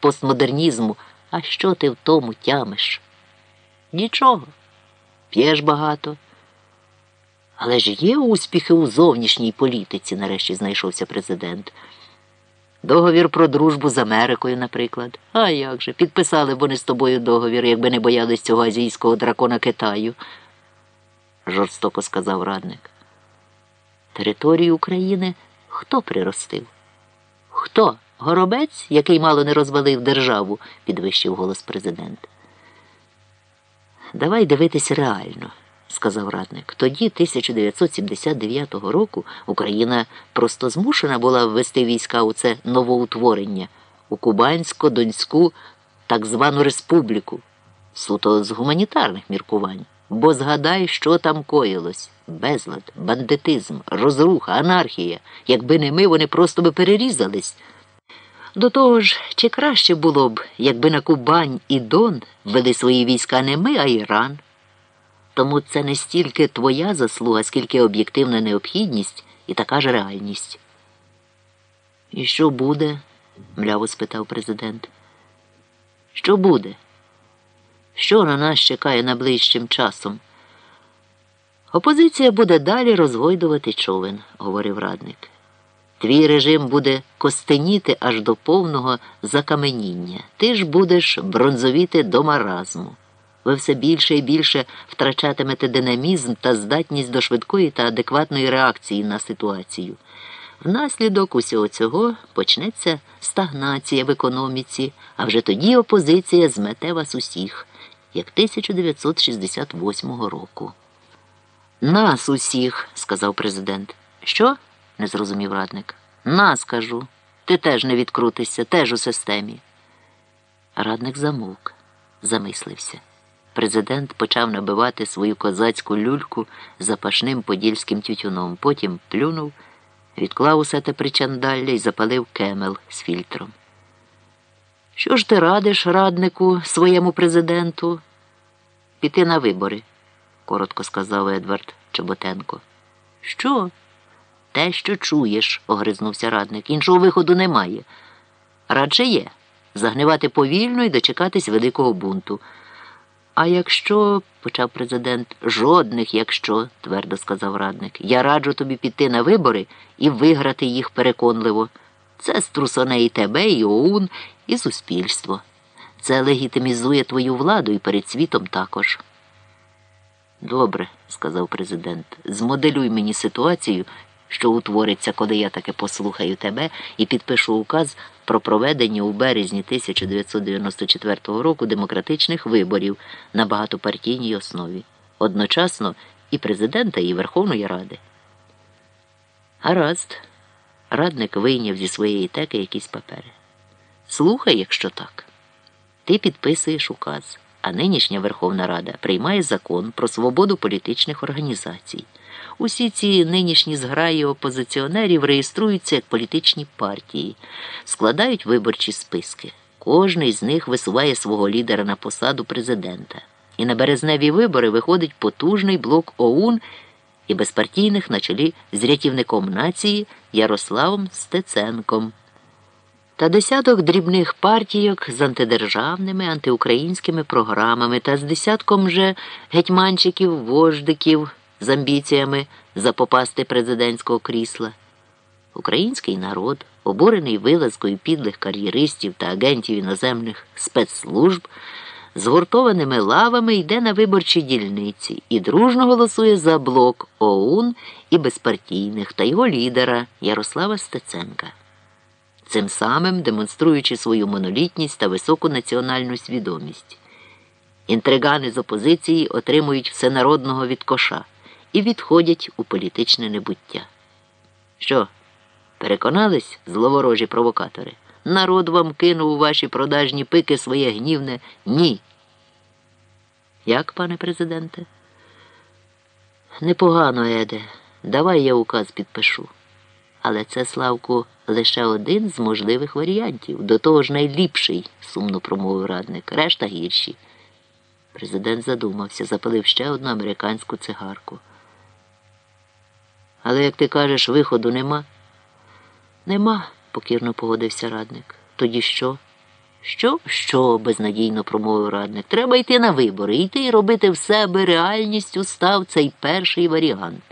постмодернізму. А що ти в тому тямиш? Нічого. П'єш багато. Але ж є успіхи у зовнішній політиці, нарешті знайшовся президент. Договір про дружбу з Америкою, наприклад. А як же? Підписали б вони з тобою договір, якби не боялись цього азійського дракона Китаю, жорстоко сказав радник. Територію України хто приростив? Хто? Горобець, який мало не розвалив державу, підвищив голос президент. Давай дивитись реально, сказав радник. Тоді, 1979 року, Україна просто змушена була ввести війська у це новоутворення, у Кубансько-Донську так звану республіку, суто з гуманітарних міркувань. Бо згадай, що там коїлось безлад, бандитизм, розруха, анархія. Якби не ми, вони просто би перерізались. До того ж, чи краще було б, якби на Кубань і Дон ввели свої війська не ми, а Іран. Тому це не стільки твоя заслуга, скільки об'єктивна необхідність і така ж реальність. І що буде? мляво спитав президент. Що буде? Що на нас чекає найближчим часом? Опозиція буде далі розгойдувати човен, говорив радник. Твій режим буде костеніти аж до повного закаменіння. Ти ж будеш бронзовіти до маразму. Ви все більше і більше втрачатимете динамізм та здатність до швидкої та адекватної реакції на ситуацію. Внаслідок усього цього почнеться стагнація в економіці, а вже тоді опозиція змете вас усіх, як 1968 року. Нас усіх, сказав президент. Що? Не зрозумів радник. Нас кажу. Ти теж не відкрутишся, теж у системі. Радник замовк, замислився. Президент почав набивати свою козацьку люльку запашним подільським тютюном, потім плюнув, відклав усе те причандалля і запалив кемел з фільтром. Що ж ти радиш, раднику, своєму президенту? Піти на вибори, коротко сказав Едвард Чоботенко. Що? Те, що чуєш, огризнувся радник. Іншого виходу немає. Радше є загнивати повільно і дочекатись великого бунту. А якщо, почав президент, жодних якщо, твердо сказав радник, я раджу тобі піти на вибори і виграти їх переконливо. Це струсоне і тебе, і ОУН, і суспільство. Це легітимізує твою владу і перед світом також. Добре, сказав президент, змоделюй мені ситуацію, що утвориться, коли я таки послухаю тебе і підпишу указ про проведення у березні 1994 року демократичних виборів на багатопартійній основі, одночасно і президента, і Верховної Ради. Гаразд, радник вийняв зі своєї теки якісь папери. Слухай, якщо так, ти підписуєш указ, а нинішня Верховна Рада приймає закон про свободу політичних організацій. Усі ці нинішні зграї опозиціонерів реєструються як політичні партії, складають виборчі списки. Кожний з них висуває свого лідера на посаду президента. І на березневі вибори виходить потужний блок ОУН і безпартійних на чолі з рятівником нації Ярославом Стеценком. Та десяток дрібних партійок з антидержавними, антиукраїнськими програмами та з десятком же гетьманчиків, вождиків з амбіціями запопасти президентського крісла. Український народ, обурений вилазкою підлих кар'єристів та агентів іноземних спецслужб, згуртованими лавами йде на виборчі дільниці і дружно голосує за блок ОУН і безпартійних та його лідера Ярослава Стеценка. Цим самим демонструючи свою монолітність та високу національну свідомість. Інтригани з опозиції отримують всенародного від коша і відходять у політичне небуття. Що, переконались зловорожі провокатори? Народ вам кинув у ваші продажні пики своє гнівне ні. Як, пане президенте? Непогано, Еде. Давай я указ підпишу. Але це, Славку, лише один з можливих варіантів. До того ж найліпший, сумно промовив радник. Решта гірші. Президент задумався, запалив ще одну американську цигарку. Але, як ти кажеш, виходу нема? Нема, покірно погодився радник. Тоді що? Що, що, безнадійно промовив радник. Треба йти на вибори, йти і робити в себе реальністю став цей перший варіант.